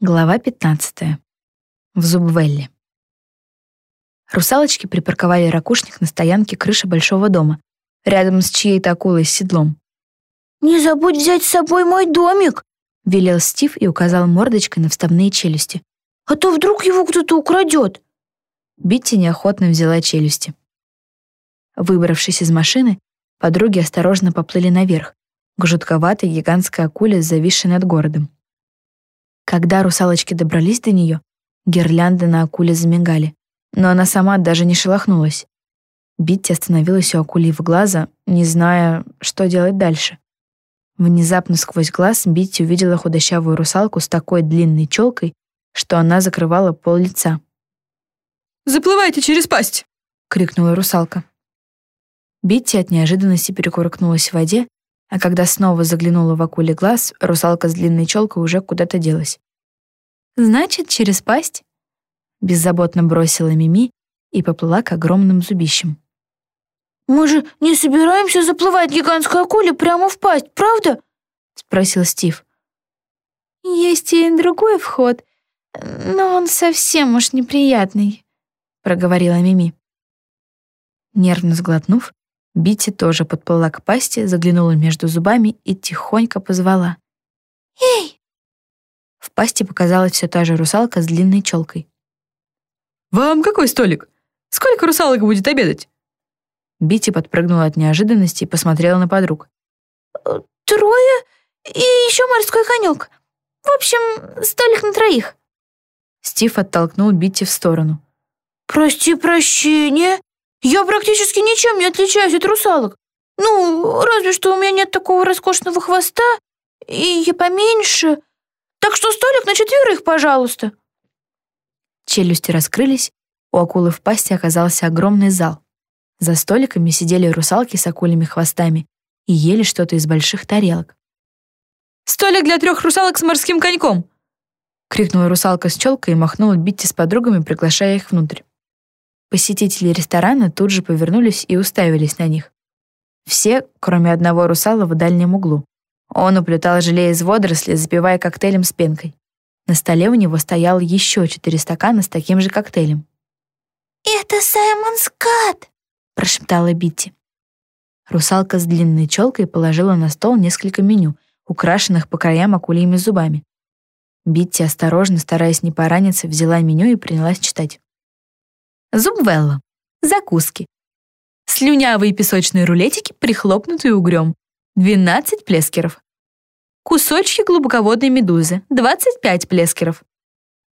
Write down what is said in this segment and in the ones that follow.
Глава 15. В Зубвелле. Русалочки припарковали ракушник на стоянке крыши большого дома, рядом с чьей-то акулой с седлом. «Не забудь взять с собой мой домик!» — велел Стив и указал мордочкой на вставные челюсти. «А то вдруг его кто-то украдет!» Битти неохотно взяла челюсти. Выбравшись из машины, подруги осторожно поплыли наверх, к жутковатой гигантской акуле, зависшей над городом. Когда русалочки добрались до нее, гирлянды на акуле замигали, но она сама даже не шелохнулась. Битти остановилась у акули в глаза, не зная, что делать дальше. Внезапно сквозь глаз Битти увидела худощавую русалку с такой длинной челкой, что она закрывала пол лица. «Заплывайте через пасть!» — крикнула русалка. Битти от неожиданности перекуркнулась в воде а когда снова заглянула в акуле глаз, русалка с длинной челкой уже куда-то делась. «Значит, через пасть?» Беззаботно бросила Мими и поплыла к огромным зубищам. «Мы же не собираемся заплывать гигантской акуле прямо в пасть, правда?» — спросил Стив. «Есть и другой вход, но он совсем уж неприятный», — проговорила Мими. Нервно сглотнув, Бити тоже подплыла к пасти, заглянула между зубами и тихонько позвала. «Эй!» В пасти показалась все та же русалка с длинной челкой. «Вам какой столик? Сколько русалок будет обедать?» Бити подпрыгнула от неожиданности и посмотрела на подруг. «Трое и еще морской конек. В общем, столик на троих». Стив оттолкнул Бити в сторону. «Прости прощения, я практически ничем не отличаюсь от русалок. Ну, разве что у меня нет такого роскошного хвоста, и я поменьше. Так что столик на четверых, пожалуйста». Челюсти раскрылись, у акулы в пасти оказался огромный зал. За столиками сидели русалки с акулями хвостами и ели что-то из больших тарелок. «Столик для трех русалок с морским коньком!» — крикнула русалка с челкой и махнула Битти с подругами, приглашая их внутрь. Посетители ресторана тут же повернулись и уставились на них. Все, кроме одного русала в дальнем углу. Он уплетал желе из водорослей, запивая коктейлем с пенкой. На столе у него стоял еще четыре стакана с таким же коктейлем. «Это Саймон Скат!» — прошептала Битти. Русалка с длинной челкой положила на стол несколько меню, украшенных по краям акульями зубами. Битти, осторожно, стараясь не пораниться, взяла меню и принялась читать. Зубвелла. Закуски. Слюнявые песочные рулетики, прихлопнутые угрём. 12 плескеров. Кусочки глубоководной медузы. 25 плескеров.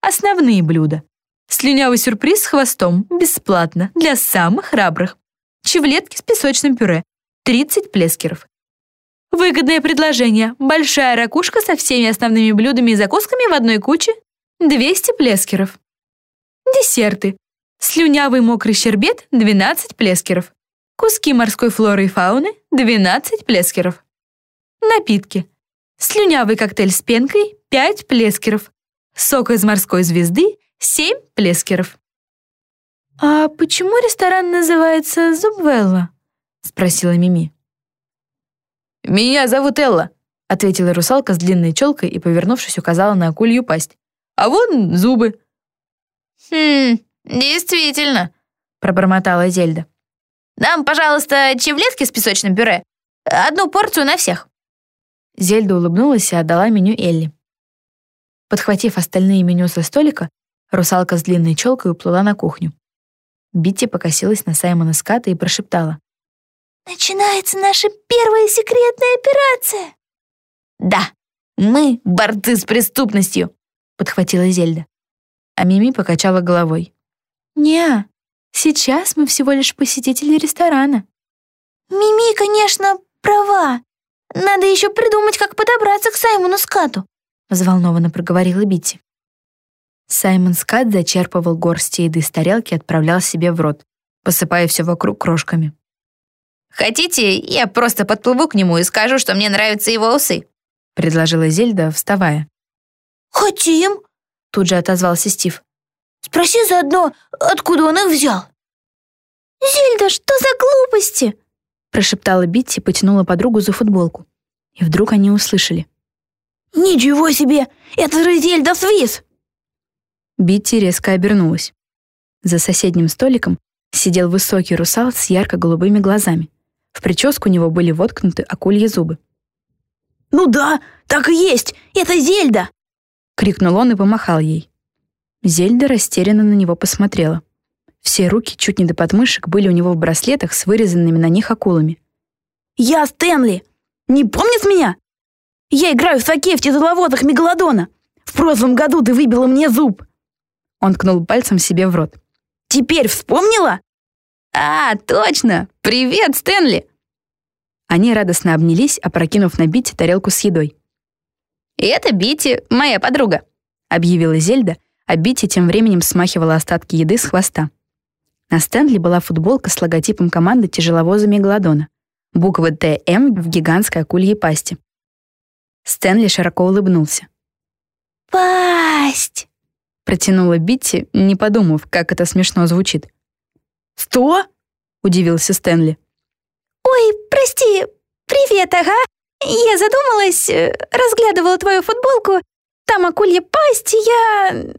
Основные блюда. Слюнявый сюрприз с хвостом. Бесплатно. Для самых храбрых. Чевлетки с песочным пюре. 30 плескеров. Выгодное предложение. Большая ракушка со всеми основными блюдами и закусками в одной куче. 200 плескеров. Десерты. Слюнявый мокрый щербет — 12 плескеров. Куски морской флоры и фауны — 12 плескеров. Напитки. Слюнявый коктейль с пенкой — 5 плескеров. Сок из морской звезды — 7 плескеров. «А почему ресторан называется Зубвелла?» — спросила Мими. «Меня зовут Элла», — ответила русалка с длинной челкой и, повернувшись, указала на акулью пасть. «А вон зубы». «Хм, «Действительно», — пробормотала Зельда. «Нам, пожалуйста, чевлетки с песочным пюре. Одну порцию на всех». Зельда улыбнулась и отдала меню Элли. Подхватив остальные меню со столика, русалка с длинной челкой уплыла на кухню. Битти покосилась на Саймона Ската и прошептала. «Начинается наша первая секретная операция!» «Да, мы борцы с преступностью!» — подхватила Зельда. А Мими покачала головой. «Не, сейчас мы всего лишь посетители ресторана». «Мими, конечно, права. Надо еще придумать, как подобраться к Саймону Скату», взволнованно проговорила Битти. Саймон Скат зачерпывал горсти еды с тарелки и отправлял себе в рот, посыпая все вокруг крошками. «Хотите, я просто подплыву к нему и скажу, что мне нравятся его усы?» предложила Зельда, вставая. «Хотим!» тут же отозвался Стив. Спроси заодно, откуда он их взял». «Зельда, что за глупости?» прошептала Битти и потянула подругу за футболку. И вдруг они услышали. Ничего себе! Это же Зельда Свис! Битти резко обернулась. За соседним столиком сидел высокий русал с ярко-голубыми глазами. В прическу у него были воткнуты акульи зубы. «Ну да, так и есть! Это Зельда!» — крикнул он и помахал ей. Зельда растерянно на него посмотрела. Все руки чуть не до подмышек были у него в браслетах с вырезанными на них акулами. «Я Стэнли! Не помнишь меня? Я играю в хоккей в тяжеловодах Мегалодона. В прошлом году ты выбила мне зуб!» Он ткнул пальцем себе в рот. «Теперь вспомнила?» «А, точно! Привет, Стэнли!» Они радостно обнялись, опрокинув на Битти тарелку с едой. «И это Битти, моя подруга», — объявила Зельда, а Битти тем временем смахивала остатки еды с хвоста. На Стэнли была футболка с логотипом команды тяжеловоза Мегалодона. Буквы «ТМ» в гигантской акульей пасти. Стэнли широко улыбнулся. «Пасть!» — протянула Битти, не подумав, как это смешно звучит. «Что?» — удивился Стэнли. «Ой, прости, привет, ага. Я задумалась, э, разглядывала твою футболку. Там акулья пасть, я...»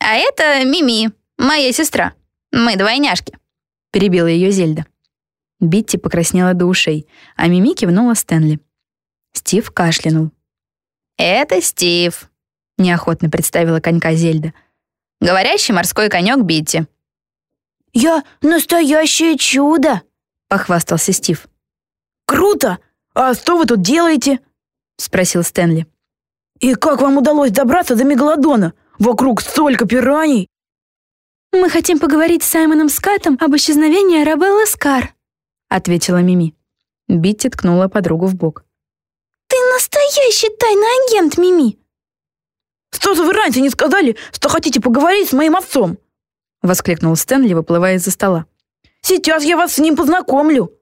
«А это Мими, моя сестра. Мы двойняшки», — перебила ее Зельда. Битти покраснела до ушей, а Мими кивнула Стэнли. Стив кашлянул. «Это Стив», — неохотно представила конька Зельда. «Говорящий морской конек Битти». «Я настоящее чудо!» — похвастался Стив. «Круто! А что вы тут делаете?» — спросил Стэнли. «И как вам удалось добраться до Мегалодона? Вокруг столько пираний!» «Мы хотим поговорить с Саймоном Скаттом об исчезновении Арабеллы Скар», — ответила Мими. Битти ткнула подругу в бок. «Ты настоящий тайный агент, Мими!» «Что же вы раньше не сказали, что хотите поговорить с моим отцом?» — воскликнул Стэнли, выплывая из-за стола. «Сейчас я вас с ним познакомлю».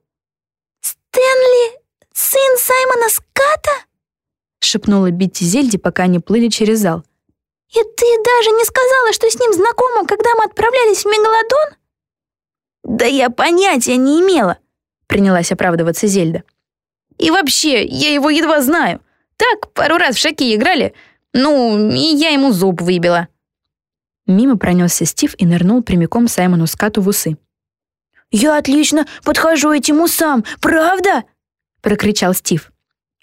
«Стэнли, сын Саймона Ската?» — шепнула Битти Зельди, пока они плыли через зал. «И ты даже не сказала, что с ним знакома, когда мы отправлялись в Мегалодон?» «Да я понятия не имела», — принялась оправдываться Зельда. «И вообще, я его едва знаю. Так, пару раз в шаки играли. Ну, и я ему зуб выбила». Мимо пронесся Стив и нырнул прямиком Саймону Скату в усы. «Я отлично подхожу этим усам, правда?» — прокричал Стив.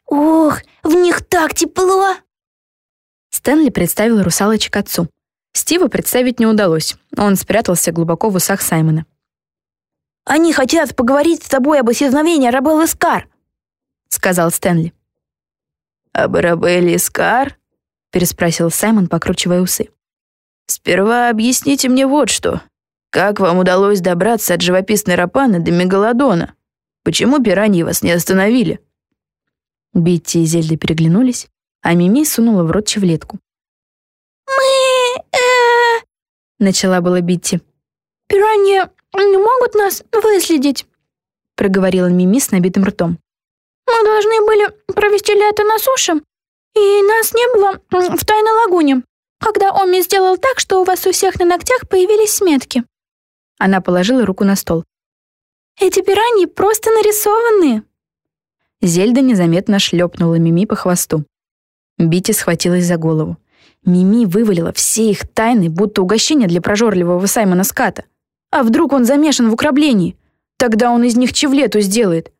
«Ох, в них так тепло!» Стэнли представил русалочек отцу. Стива представить не удалось. Он спрятался глубоко в усах Саймона. «Они хотят поговорить с тобой об исчезновении Арабеллы Скар», — сказал Стэнли. «Об Арабелле Скар?» — переспросил Саймон, покручивая усы. «Сперва объясните мне вот что. Как вам удалось добраться от живописной Рапаны до Мегалодона? Почему пираньи вас не остановили?» Битти и Зельда переглянулись, а Мими сунула в рот чевлетку. «Мы... э...» — начала была Битти. «Пираньи не могут нас выследить», — проговорила Мими с набитым ртом. «Мы должны были провести лето на суше, и нас не было в тайной лагуне когда Оми сделал так, что у вас у всех на ногтях появились метки». Она положила руку на стол. «Эти пираньи просто нарисованные». Зельда незаметно шлепнула Мими по хвосту. Бити схватилась за голову. Мими вывалила все их тайны, будто угощение для прожорливого Саймона Ската. А вдруг он замешан в украблении? Тогда он из них чевлету сделает.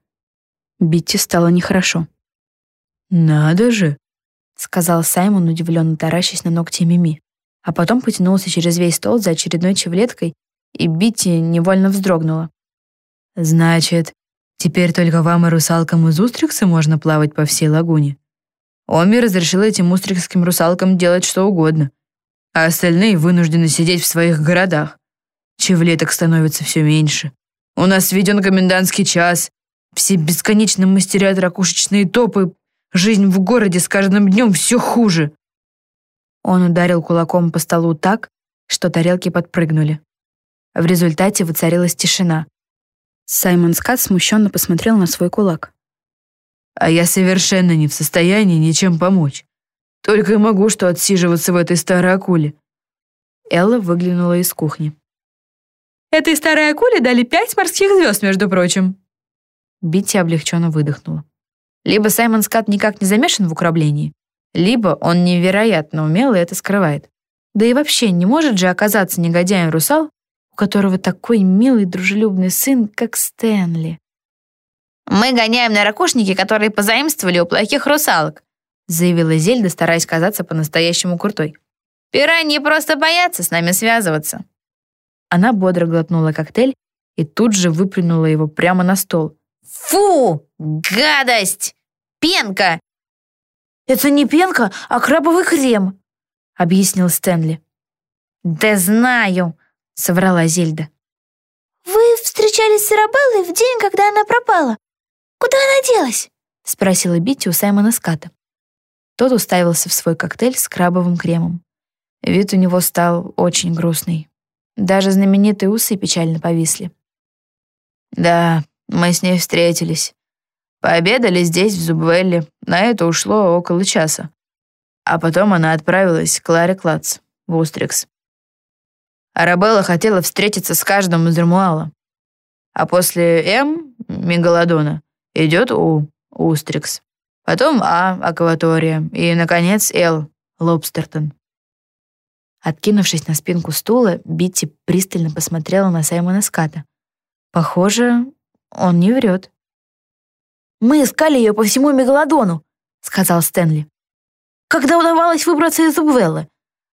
Битти стало нехорошо. «Надо же!» — сказал Саймон, удивленно таращась на ногти Мими. А потом потянулся через весь стол за очередной чевлеткой, и Битти невольно вздрогнула. «Значит, теперь только вам и русалкам из Устрикса можно плавать по всей лагуне?» Оми разрешил этим устрикским русалкам делать что угодно, а остальные вынуждены сидеть в своих городах. Чевлеток становится все меньше. У нас введен комендантский час. Все бесконечно мастерят ракушечные топы, Жизнь в городе с каждым днем все хуже. Он ударил кулаком по столу так, что тарелки подпрыгнули. В результате воцарилась тишина. Саймон Скат смущенно посмотрел на свой кулак. «А я совершенно не в состоянии ничем помочь. Только и могу что отсиживаться в этой старой акуле». Элла выглянула из кухни. «Этой старой акуле дали пять морских звезд, между прочим». Битти облегченно выдохнула. Либо Саймон Скат никак не замешан в украблении, либо он невероятно умело это скрывает. Да и вообще, не может же оказаться негодяем русал, у которого такой милый дружелюбный сын, как Стэнли. «Мы гоняем на ракушники, которые позаимствовали у плохих русалок», заявила Зельда, стараясь казаться по-настоящему крутой. «Пираньи просто боятся с нами связываться». Она бодро глотнула коктейль и тут же выплюнула его прямо на стол. «Фу! Гадость! Пенка!» «Это не пенка, а крабовый крем», — объяснил Стэнли. «Да знаю», — соврала Зельда. «Вы встречались с Арабеллой в день, когда она пропала. Куда она делась?» — спросила Битти у Саймона Ската. Тот уставился в свой коктейль с крабовым кремом. Вид у него стал очень грустный. Даже знаменитые усы печально повисли. «Да, мы с ней встретились. Пообедали здесь, в Зубвелле. На это ушло около часа. А потом она отправилась к Ларе Клац, в Устрикс. Арабелла хотела встретиться с каждым из Рамуала. А после М, Мегалодона, идет У, Устрикс. Потом А, Акватория. И, наконец, Л, Лобстертон. Откинувшись на спинку стула, Битти пристально посмотрела на Саймона Ската. Похоже, он не врет. «Мы искали ее по всему Мегалодону», — сказал Стэнли. «Когда удавалось выбраться из Убвеллы.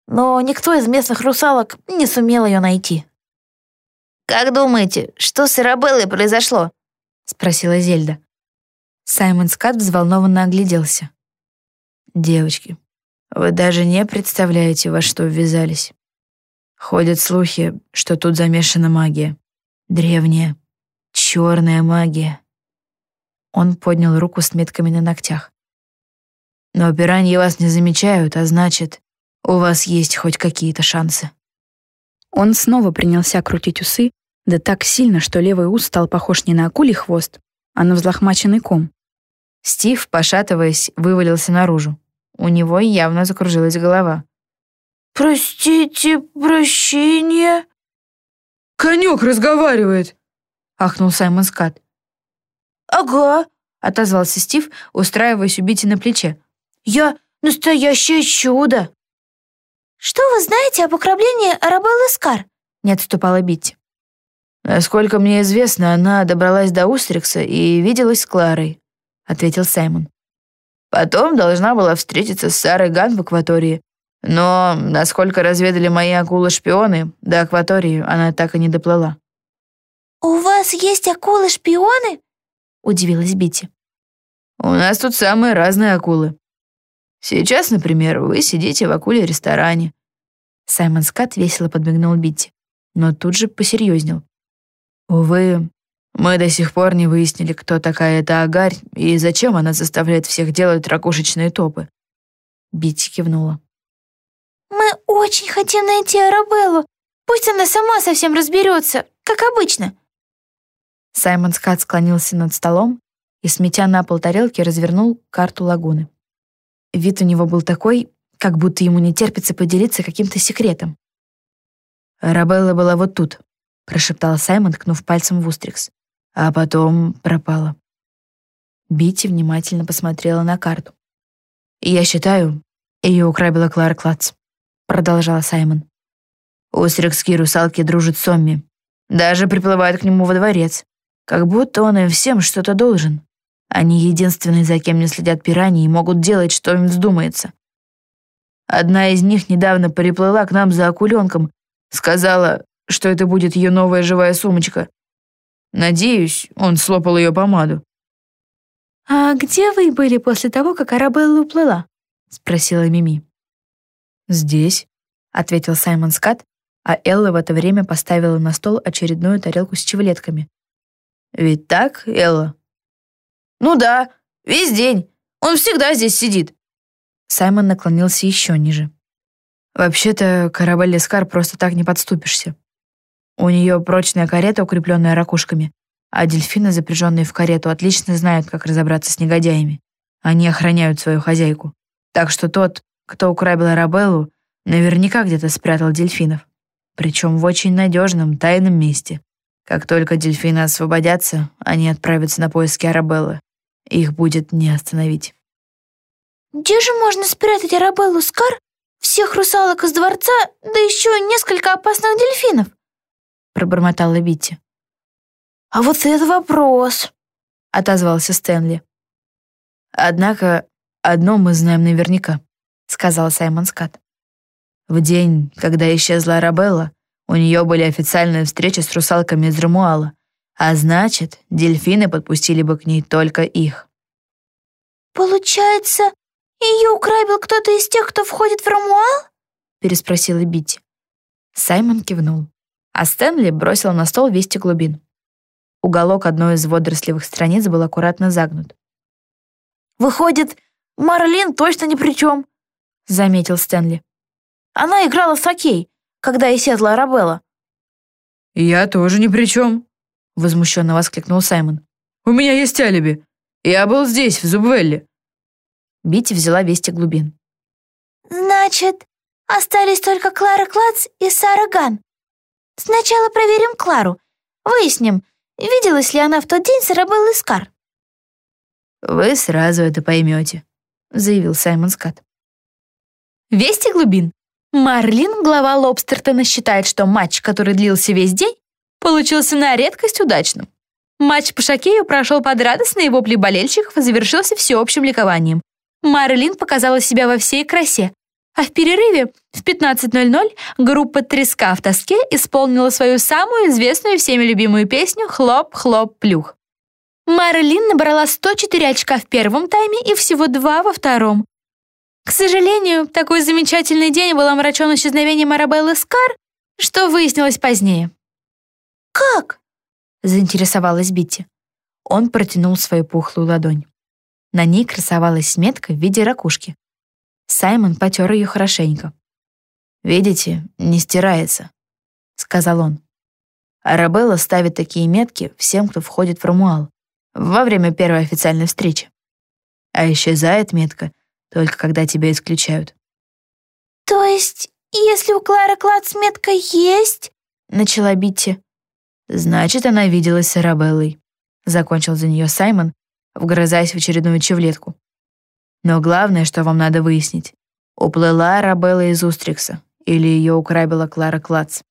Но никто из местных русалок не сумел ее найти». «Как думаете, что с Ирабеллой произошло?» — спросила Зельда. Саймон Скат взволнованно огляделся. «Девочки, вы даже не представляете, во что ввязались. Ходят слухи, что тут замешана магия. Древняя, черная магия. Он поднял руку с метками на ногтях. Но пираньи вас не замечают, а значит, у вас есть хоть какие-то шансы. Он снова принялся крутить усы, да так сильно, что левый ус стал похож не на акулий хвост, а на взлохмаченный ком. Стив, пошатываясь, вывалился наружу. У него явно закружилась голова. «Простите, прощения?» «Конек разговаривает!» — ахнул Саймон Скат. «Ага», — отозвался Стив, устраиваясь у Битти на плече. «Я настоящее чудо!» «Что вы знаете об ограблении Арабеллы Скар?» — не отступала Битти. «Насколько мне известно, она добралась до Устрикса и виделась с Кларой», — ответил Саймон. «Потом должна была встретиться с Сарой Ган в акватории. Но, насколько разведали мои акулы-шпионы, до акватории она так и не доплыла». «У вас есть акулы-шпионы?» — удивилась Бити. «У нас тут самые разные акулы. Сейчас, например, вы сидите в акуле-ресторане». Саймон Скат весело подмигнул Битти, но тут же посерьезнел. «Увы, мы до сих пор не выяснили, кто такая эта Агарь и зачем она заставляет всех делать ракушечные топы». Битти кивнула. «Мы очень хотим найти Арабеллу. Пусть она сама совсем разберется, как обычно», Саймон Скат склонился над столом и, сметя на пол тарелки, развернул карту лагуны. Вид у него был такой, как будто ему не терпится поделиться каким-то секретом. «Рабелла была вот тут», — прошептал Саймон, ткнув пальцем в Устрикс. «А потом пропала». Бити внимательно посмотрела на карту. «Я считаю, ее украбила Клара Клац», — продолжал Саймон. «Устрикские русалки дружат с Сомми. Даже приплывают к нему во дворец. Как будто он им всем что-то должен. Они единственные, за кем не следят пираньи и могут делать, что им вздумается. Одна из них недавно приплыла к нам за акуленком, сказала, что это будет ее новая живая сумочка. Надеюсь, он слопал ее помаду. «А где вы были после того, как Арабелла уплыла?» — спросила Мими. «Здесь», — ответил Саймон Скат, а Элла в это время поставила на стол очередную тарелку с чевлетками, ведь так, Элла? Ну да, весь день. Он всегда здесь сидит. Саймон наклонился еще ниже. Вообще-то, корабль Лескар просто так не подступишься. У нее прочная карета, укрепленная ракушками, а дельфины, запряженные в карету, отлично знают, как разобраться с негодяями. Они охраняют свою хозяйку. Так что тот, кто украбил Арабеллу, наверняка где-то спрятал дельфинов. Причем в очень надежном, тайном месте. Как только дельфины освободятся, они отправятся на поиски Арабеллы. Их будет не остановить. где же можно спрятать Арабеллу Скар, всех русалок из дворца, да еще несколько опасных дельфинов?» Пробормотала Битти. «А вот это вопрос!» — отозвался Стэнли. «Однако одно мы знаем наверняка», — сказал Саймон Скотт. В день, когда исчезла Арабелла, у нее были официальные встречи с русалками из Рамуала, а значит, дельфины подпустили бы к ней только их. «Получается, ее украбил кто-то из тех, кто входит в Рамуал?» переспросила Битти. Саймон кивнул, а Стэнли бросил на стол вести глубин. Уголок одной из водорослевых страниц был аккуратно загнут. «Выходит, Марлин точно ни при чем», — заметил Стэнли. «Она играла в хоккей, когда исчезла Арабелла». «Я тоже ни при чем», — возмущенно воскликнул Саймон. «У меня есть алиби. Я был здесь, в Зубвелле». Бити взяла вести глубин. «Значит, остались только Клара Клац и Сара Ган. Сначала проверим Клару. Выясним, виделась ли она в тот день с Арабеллой Скар». «Вы сразу это поймете», — заявил Саймон Скотт. Вести глубин. Марлин, глава Лобстертона, считает, что матч, который длился весь день, получился на редкость удачным. Матч по шокею прошел под радостные вопли болельщиков и завершился всеобщим ликованием. Марлин показала себя во всей красе, а в перерыве в 15.00 группа «Треска в тоске» исполнила свою самую известную всеми любимую песню «Хлоп, хлоп, плюх». Марлин набрала 104 очка в первом тайме и всего два во втором. К сожалению, такой замечательный день был омрачен исчезновением Арабеллы Скар, что выяснилось позднее. «Как?» — заинтересовалась Битти. Он протянул свою пухлую ладонь. На ней красовалась метка в виде ракушки. Саймон потер ее хорошенько. «Видите, не стирается», — сказал он. Арабелла ставит такие метки всем, кто входит в Рамуал, во время первой официальной встречи. А исчезает метка только когда тебя исключают. «То есть, если у Клары Клац метка есть...» — начала Битти. «Значит, она виделась с Арабеллой», — закончил за нее Саймон, вгрызаясь в очередную чевлетку. «Но главное, что вам надо выяснить, уплыла Арабелла из Устрикса или ее украбила Клара Клац.